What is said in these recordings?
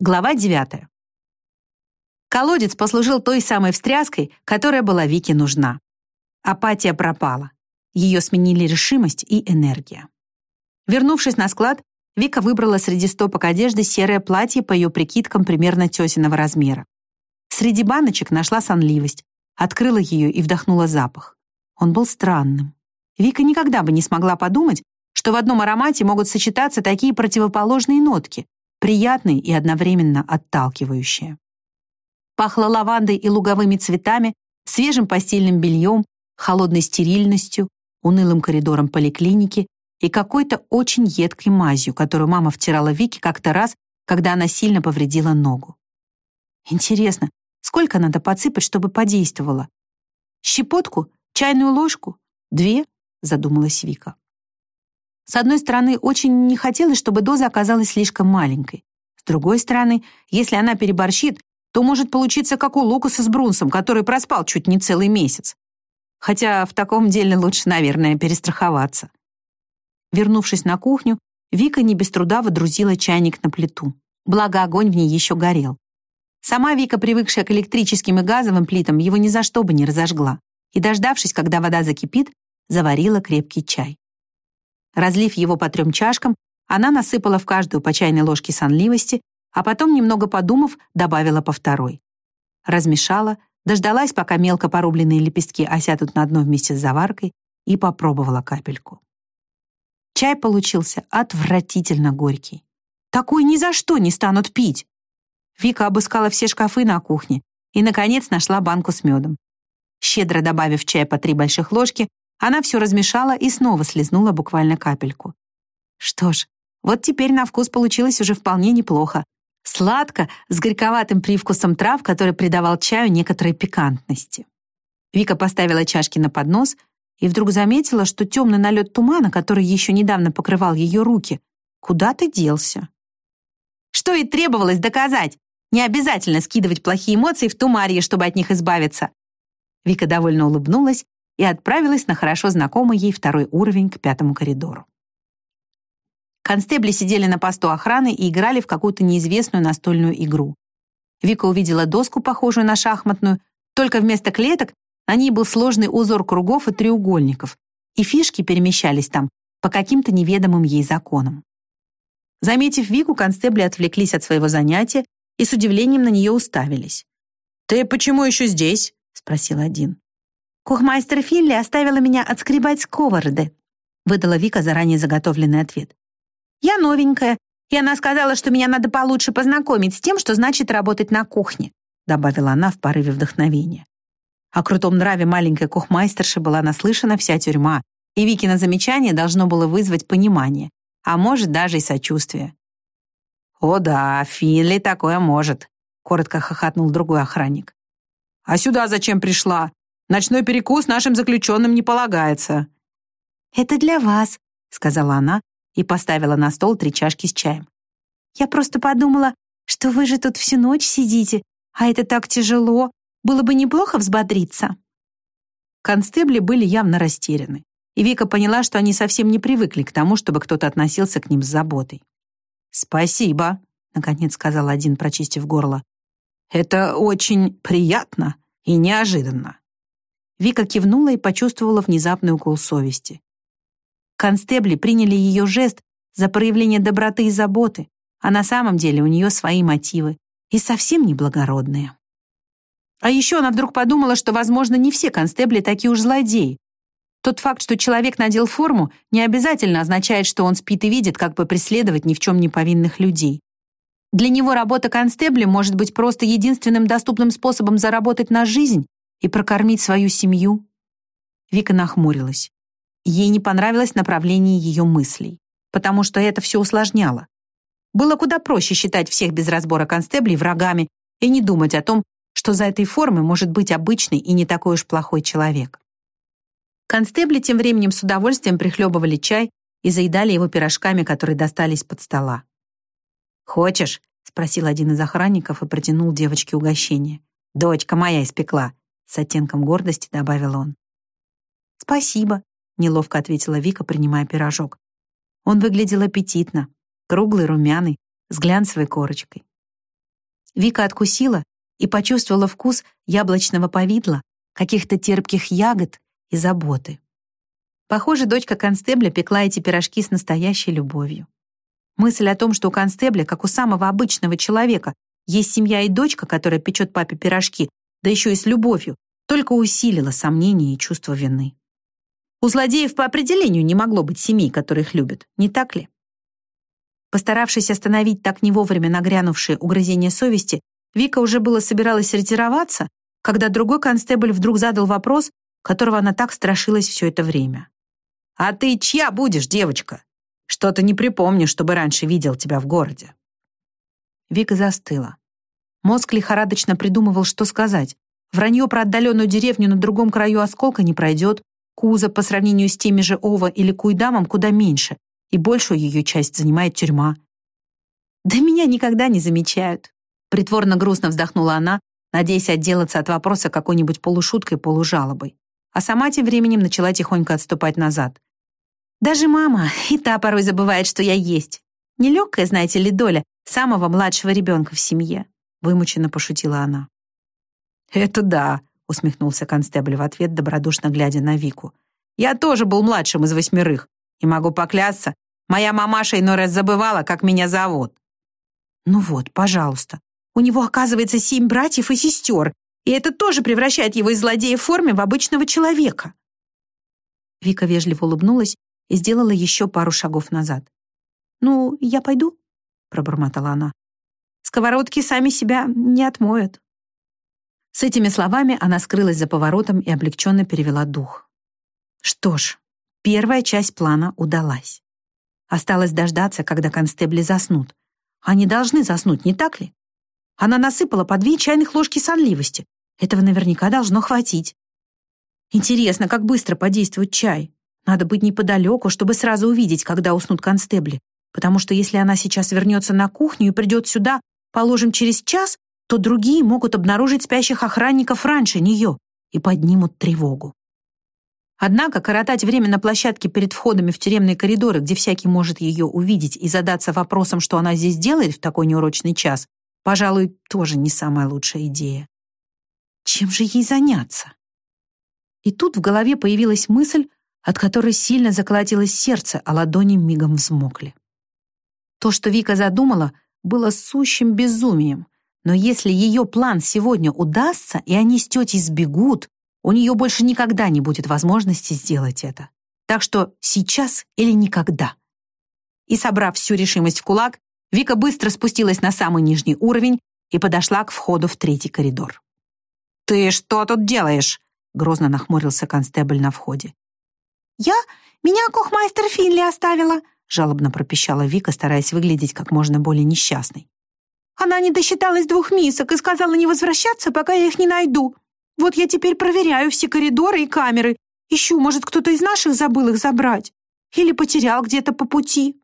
Глава 9. Колодец послужил той самой встряской, которая была Вике нужна. Апатия пропала. Ее сменили решимость и энергия. Вернувшись на склад, Вика выбрала среди стопок одежды серое платье по ее прикидкам примерно тесиного размера. Среди баночек нашла сонливость, открыла ее и вдохнула запах. Он был странным. Вика никогда бы не смогла подумать, что в одном аромате могут сочетаться такие противоположные нотки, приятные и одновременно отталкивающие. Пахло лавандой и луговыми цветами, свежим постельным бельем, холодной стерильностью, унылым коридором поликлиники и какой-то очень едкой мазью, которую мама втирала Вике как-то раз, когда она сильно повредила ногу. Интересно, сколько надо подсыпать, чтобы подействовало? Щепотку? Чайную ложку? Две? Задумалась Вика. С одной стороны, очень не хотелось, чтобы доза оказалась слишком маленькой. С другой стороны, если она переборщит, то может получиться как у Лукаса с Брунсом, который проспал чуть не целый месяц. Хотя в таком деле лучше, наверное, перестраховаться. Вернувшись на кухню, Вика не без труда водрузила чайник на плиту. Благо, огонь в ней еще горел. Сама Вика, привыкшая к электрическим и газовым плитам, его ни за что бы не разожгла. И, дождавшись, когда вода закипит, заварила крепкий чай. Разлив его по трем чашкам, она насыпала в каждую по чайной ложке сонливости, а потом, немного подумав, добавила по второй. Размешала, дождалась, пока мелко порубленные лепестки осядут на дно вместе с заваркой, и попробовала капельку. Чай получился отвратительно горький. Такой ни за что не станут пить. Вика обыскала все шкафы на кухне и, наконец, нашла банку с медом. Щедро добавив в чай по три больших ложки, она все размешала и снова слезнула буквально капельку. Что ж, вот теперь на вкус получилось уже вполне неплохо. Сладко, с горьковатым привкусом трав, который придавал чаю некоторой пикантности. Вика поставила чашки на поднос и вдруг заметила, что темный налет тумана, который еще недавно покрывал ее руки, куда-то делся. Что и требовалось доказать. Не обязательно скидывать плохие эмоции в тумарье, чтобы от них избавиться. Вика довольно улыбнулась и отправилась на хорошо знакомый ей второй уровень к пятому коридору. Констебли сидели на посту охраны и играли в какую-то неизвестную настольную игру. Вика увидела доску, похожую на шахматную, только вместо клеток на ней был сложный узор кругов и треугольников, и фишки перемещались там по каким-то неведомым ей законам. Заметив Вику, констебли отвлеклись от своего занятия и с удивлением на нее уставились. «Ты почему еще здесь?» — спросил один. «Кухмайстер Филли оставила меня отскребать сковороды», выдала Вика заранее заготовленный ответ. «Я новенькая, и она сказала, что меня надо получше познакомить с тем, что значит работать на кухне», добавила она в порыве вдохновения. О крутом нраве маленькой кухмайстерши была наслышана вся тюрьма, и Викино замечание должно было вызвать понимание, а может даже и сочувствие. «О да, Филли такое может», — коротко хохотнул другой охранник. «А сюда зачем пришла?» Ночной перекус нашим заключенным не полагается». «Это для вас», — сказала она и поставила на стол три чашки с чаем. «Я просто подумала, что вы же тут всю ночь сидите, а это так тяжело. Было бы неплохо взбодриться». Констебли были явно растеряны, и Вика поняла, что они совсем не привыкли к тому, чтобы кто-то относился к ним с заботой. «Спасибо», — наконец сказал один, прочистив горло. «Это очень приятно и неожиданно». Вика кивнула и почувствовала внезапный укол совести. Констебли приняли ее жест за проявление доброты и заботы, а на самом деле у нее свои мотивы, и совсем неблагородные. А еще она вдруг подумала, что, возможно, не все констебли такие уж злодеи. Тот факт, что человек надел форму, не обязательно означает, что он спит и видит, как бы преследовать ни в чем не повинных людей. Для него работа констебля может быть просто единственным доступным способом заработать на жизнь и прокормить свою семью? Вика нахмурилась. Ей не понравилось направление ее мыслей, потому что это все усложняло. Было куда проще считать всех без разбора констеблей врагами и не думать о том, что за этой формой может быть обычный и не такой уж плохой человек. Констебли тем временем с удовольствием прихлебывали чай и заедали его пирожками, которые достались под стола. «Хочешь?» — спросил один из охранников и протянул девочке угощение. «Дочка моя испекла. С оттенком гордости добавил он. «Спасибо», — неловко ответила Вика, принимая пирожок. Он выглядел аппетитно, круглый, румяный, с глянцевой корочкой. Вика откусила и почувствовала вкус яблочного повидла, каких-то терпких ягод и заботы. Похоже, дочка констебля пекла эти пирожки с настоящей любовью. Мысль о том, что у констебля, как у самого обычного человека, есть семья и дочка, которая печет папе пирожки, да еще и с любовью, только усилила сомнения и чувство вины. У злодеев по определению не могло быть семей, которых любят, не так ли? Постаравшись остановить так не вовремя нагрянувшие угрызения совести, Вика уже было собиралась ретироваться, когда другой констебль вдруг задал вопрос, которого она так страшилась все это время. «А ты чья будешь, девочка? Что-то не припомню, чтобы раньше видел тебя в городе». Вика застыла. Мозг лихорадочно придумывал, что сказать. Вранье про отдаленную деревню на другом краю осколка не пройдет, Куза по сравнению с теми же Ова или Куйдамом куда меньше, и большую ее часть занимает тюрьма. «Да меня никогда не замечают», — притворно грустно вздохнула она, надеясь отделаться от вопроса какой-нибудь полушуткой, полужалобой. А сама тем временем начала тихонько отступать назад. Даже мама и та порой забывает, что я есть. Нелегкая, знаете ли, доля самого младшего ребенка в семье», — вымученно пошутила она. «Это да», — усмехнулся констебль в ответ, добродушно глядя на Вику. «Я тоже был младшим из восьмерых, и могу поклясться, моя мамаша иной раз забывала, как меня зовут». «Ну вот, пожалуйста, у него, оказывается, семь братьев и сестер, и это тоже превращает его из злодея в форме в обычного человека». Вика вежливо улыбнулась и сделала еще пару шагов назад. «Ну, я пойду?» — пробормотала она. «Сковородки сами себя не отмоют». С этими словами она скрылась за поворотом и облегченно перевела дух. Что ж, первая часть плана удалась. Осталось дождаться, когда констебли заснут. Они должны заснуть, не так ли? Она насыпала по две чайных ложки сонливости. Этого наверняка должно хватить. Интересно, как быстро подействует чай. Надо быть неподалеку, чтобы сразу увидеть, когда уснут констебли. Потому что если она сейчас вернется на кухню и придет сюда, положим, через час, то другие могут обнаружить спящих охранников раньше нее и поднимут тревогу. Однако коротать время на площадке перед входами в тюремные коридоры, где всякий может ее увидеть и задаться вопросом, что она здесь делает в такой неурочный час, пожалуй, тоже не самая лучшая идея. Чем же ей заняться? И тут в голове появилась мысль, от которой сильно заколотилось сердце, а ладони мигом взмокли. То, что Вика задумала, было сущим безумием, но если ее план сегодня удастся, и они с тетей сбегут, у нее больше никогда не будет возможности сделать это. Так что сейчас или никогда. И собрав всю решимость в кулак, Вика быстро спустилась на самый нижний уровень и подошла к входу в третий коридор. «Ты что тут делаешь?» — грозно нахмурился констебль на входе. «Я? Меня кухмайстер Финли оставила», — жалобно пропищала Вика, стараясь выглядеть как можно более несчастной. «Она не досчиталась двух мисок и сказала не возвращаться, пока я их не найду. Вот я теперь проверяю все коридоры и камеры. Ищу, может, кто-то из наших забыл их забрать. Или потерял где-то по пути».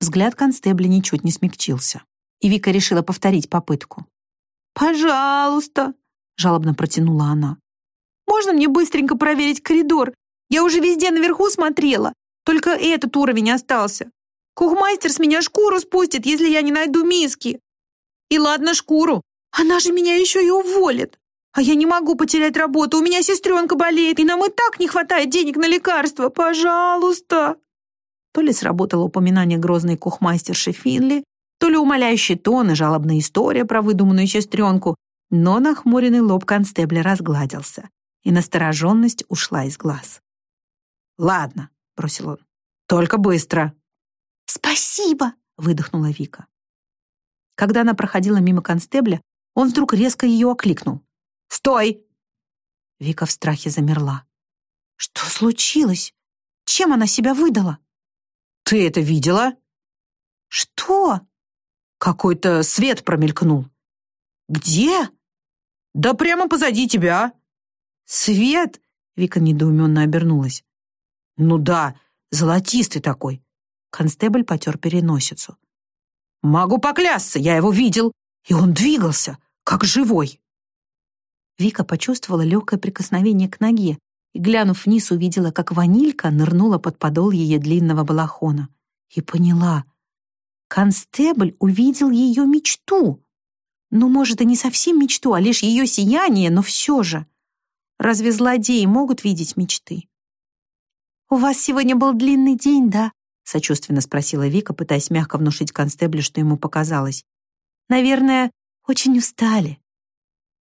Взгляд констебля ничуть не смягчился, и Вика решила повторить попытку. «Пожалуйста», — жалобно протянула она. «Можно мне быстренько проверить коридор? Я уже везде наверху смотрела, только этот уровень остался. Кухмастер с меня шкуру спустит, если я не найду миски. И ладно шкуру, она же меня еще и уволит. А я не могу потерять работу, у меня сестренка болеет, и нам и так не хватает денег на лекарства. Пожалуйста!» То ли сработало упоминание грозной кухмастерши Финли, то ли умоляющий тон и жалобная история про выдуманную сестренку, но нахмуренный лоб констебля разгладился, и настороженность ушла из глаз. «Ладно», — бросил он, — «только быстро». «Спасибо!» — выдохнула Вика. Когда она проходила мимо констебля, он вдруг резко ее окликнул. «Стой!» Вика в страхе замерла. «Что случилось? Чем она себя выдала?» «Ты это видела?» «Что?» «Какой-то свет промелькнул». «Где?» «Да прямо позади тебя». «Свет?» Вика недоуменно обернулась. «Ну да, золотистый такой». Констебль потер переносицу. «Могу поклясться, я его видел, и он двигался, как живой». Вика почувствовала легкое прикосновение к ноге и, глянув вниз, увидела, как ванилька нырнула под подол ее длинного балахона. И поняла. Констебль увидел ее мечту. Ну, может, и не совсем мечту, а лишь ее сияние, но все же. Разве злодеи могут видеть мечты? «У вас сегодня был длинный день, да?» сочувственно спросила Вика, пытаясь мягко внушить констеблю, что ему показалось. «Наверное, очень устали».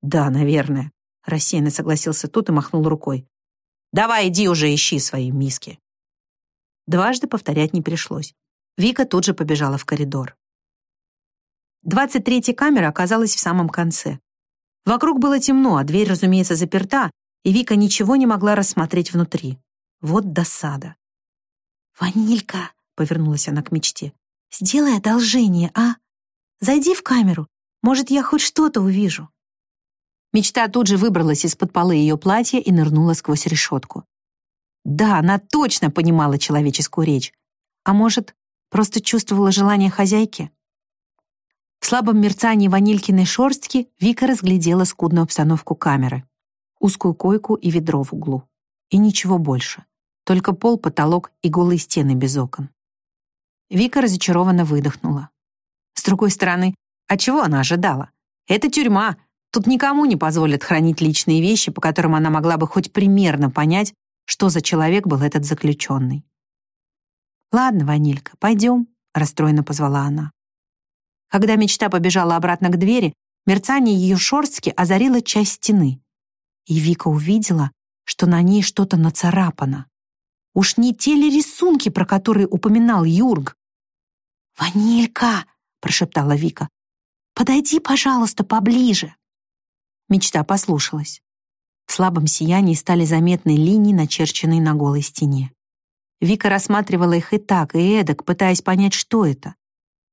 «Да, наверное», — рассеянно согласился тот и махнул рукой. «Давай, иди уже ищи свои миски». Дважды повторять не пришлось. Вика тут же побежала в коридор. Двадцать третья камера оказалась в самом конце. Вокруг было темно, а дверь, разумеется, заперта, и Вика ничего не могла рассмотреть внутри. Вот досада. «Ванилька», — повернулась она к мечте, — «сделай одолжение, а? Зайди в камеру, может, я хоть что-то увижу». Мечта тут же выбралась из-под полы ее платья и нырнула сквозь решетку. Да, она точно понимала человеческую речь. А может, просто чувствовала желание хозяйки? В слабом мерцании ванилькиной шорстки Вика разглядела скудную обстановку камеры. Узкую койку и ведро в углу. И ничего больше. Только пол, потолок и голые стены без окон. Вика разочарованно выдохнула. С другой стороны, от чего она ожидала? Это тюрьма. Тут никому не позволят хранить личные вещи, по которым она могла бы хоть примерно понять, что за человек был этот заключенный. «Ладно, Ванилька, пойдем», — расстроенно позвала она. Когда мечта побежала обратно к двери, мерцание ее шорстки озарило часть стены. И Вика увидела, что на ней что-то нацарапано. Уж не те ли рисунки, про которые упоминал Юрг? «Ванилька!» — прошептала Вика. «Подойди, пожалуйста, поближе». Мечта послушалась. В слабом сиянии стали заметны линии, начерченные на голой стене. Вика рассматривала их и так, и эдак, пытаясь понять, что это.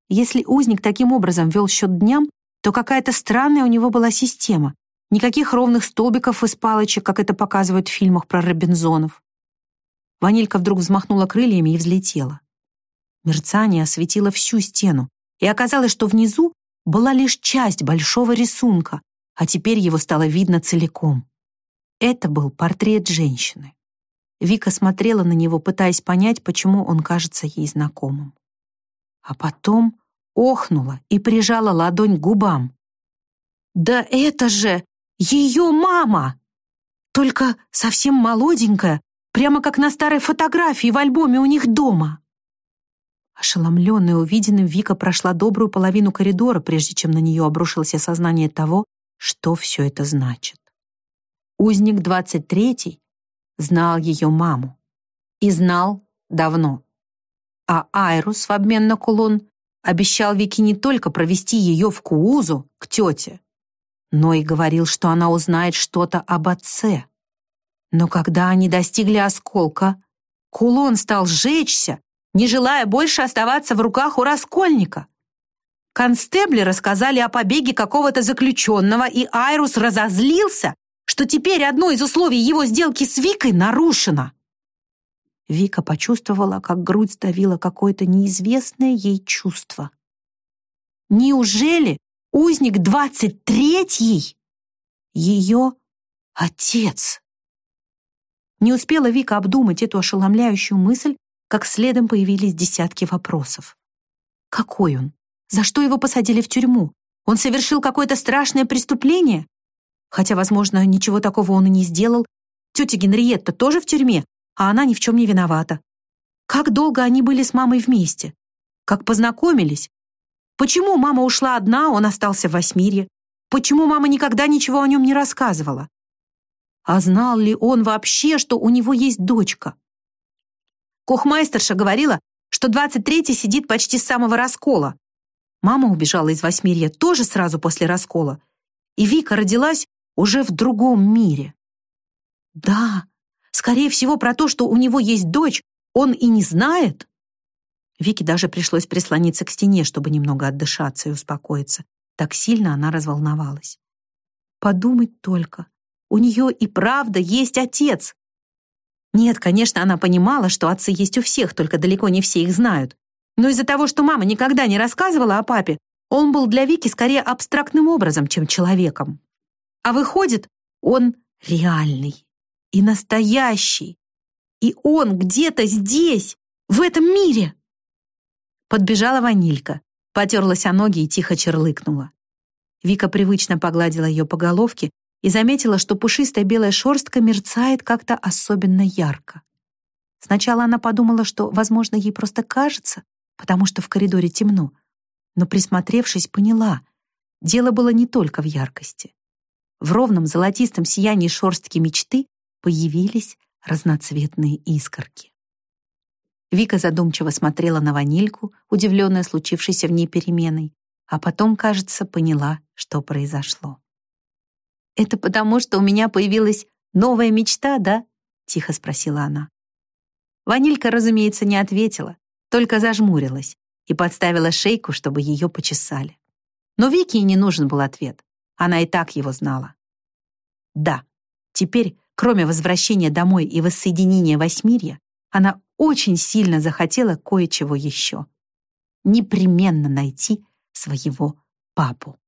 Если узник таким образом вел счет дням, то какая-то странная у него была система. Никаких ровных столбиков из палочек, как это показывают в фильмах про Робинзонов. Ванилька вдруг взмахнула крыльями и взлетела. Мерцание осветило всю стену, и оказалось, что внизу была лишь часть большого рисунка, а теперь его стало видно целиком. Это был портрет женщины. Вика смотрела на него, пытаясь понять, почему он кажется ей знакомым. А потом охнула и прижала ладонь к губам. «Да это же ее мама! Только совсем молоденькая, прямо как на старой фотографии в альбоме у них дома!» Ошеломленная увиденным, Вика прошла добрую половину коридора, прежде чем на нее обрушилось осознание того, что все это значит. Узник 23 знал ее маму. И знал давно. А Айрус в обмен на кулон обещал Вике не только провести ее в Куузу, к тете, но и говорил, что она узнает что-то об отце. Но когда они достигли осколка, кулон стал сжечься, не желая больше оставаться в руках у раскольника. Констебли рассказали о побеге какого-то заключенного, и Айрус разозлился, что теперь одно из условий его сделки с Викой нарушено. Вика почувствовала, как грудь сдавила какое-то неизвестное ей чувство. Неужели узник двадцать третий ее отец? Не успела Вика обдумать эту ошеломляющую мысль, как следом появились десятки вопросов. Какой он? За что его посадили в тюрьму? Он совершил какое-то страшное преступление? Хотя, возможно, ничего такого он и не сделал. Тетя Генриетта тоже в тюрьме, а она ни в чем не виновата. Как долго они были с мамой вместе? Как познакомились? Почему мама ушла одна, он остался в Восьмирье? Почему мама никогда ничего о нем не рассказывала? А знал ли он вообще, что у него есть дочка? Кухмайстерша говорила, что 23-й сидит почти с самого раскола, Мама убежала из Восьмирья тоже сразу после раскола, и Вика родилась уже в другом мире. Да, скорее всего, про то, что у него есть дочь, он и не знает. Вике даже пришлось прислониться к стене, чтобы немного отдышаться и успокоиться. Так сильно она разволновалась. Подумать только, у нее и правда есть отец. Нет, конечно, она понимала, что отцы есть у всех, только далеко не все их знают. Но из-за того, что мама никогда не рассказывала о папе, он был для Вики скорее абстрактным образом, чем человеком. А выходит, он реальный и настоящий. И он где-то здесь, в этом мире. Подбежала ванилька, потерлась о ноги и тихо черлыкнула. Вика привычно погладила ее по головке и заметила, что пушистая белая шерстка мерцает как-то особенно ярко. Сначала она подумала, что, возможно, ей просто кажется, потому что в коридоре темно, но, присмотревшись, поняла, дело было не только в яркости. В ровном золотистом сиянии шерстки мечты появились разноцветные искорки. Вика задумчиво смотрела на ванильку, удивленная случившейся в ней переменой, а потом, кажется, поняла, что произошло. «Это потому, что у меня появилась новая мечта, да?» — тихо спросила она. Ванилька, разумеется, не ответила, только зажмурилась и подставила шейку, чтобы ее почесали. Но Вике и не нужен был ответ. Она и так его знала. Да, теперь, кроме возвращения домой и воссоединения Восьмирья, она очень сильно захотела кое-чего еще. Непременно найти своего папу.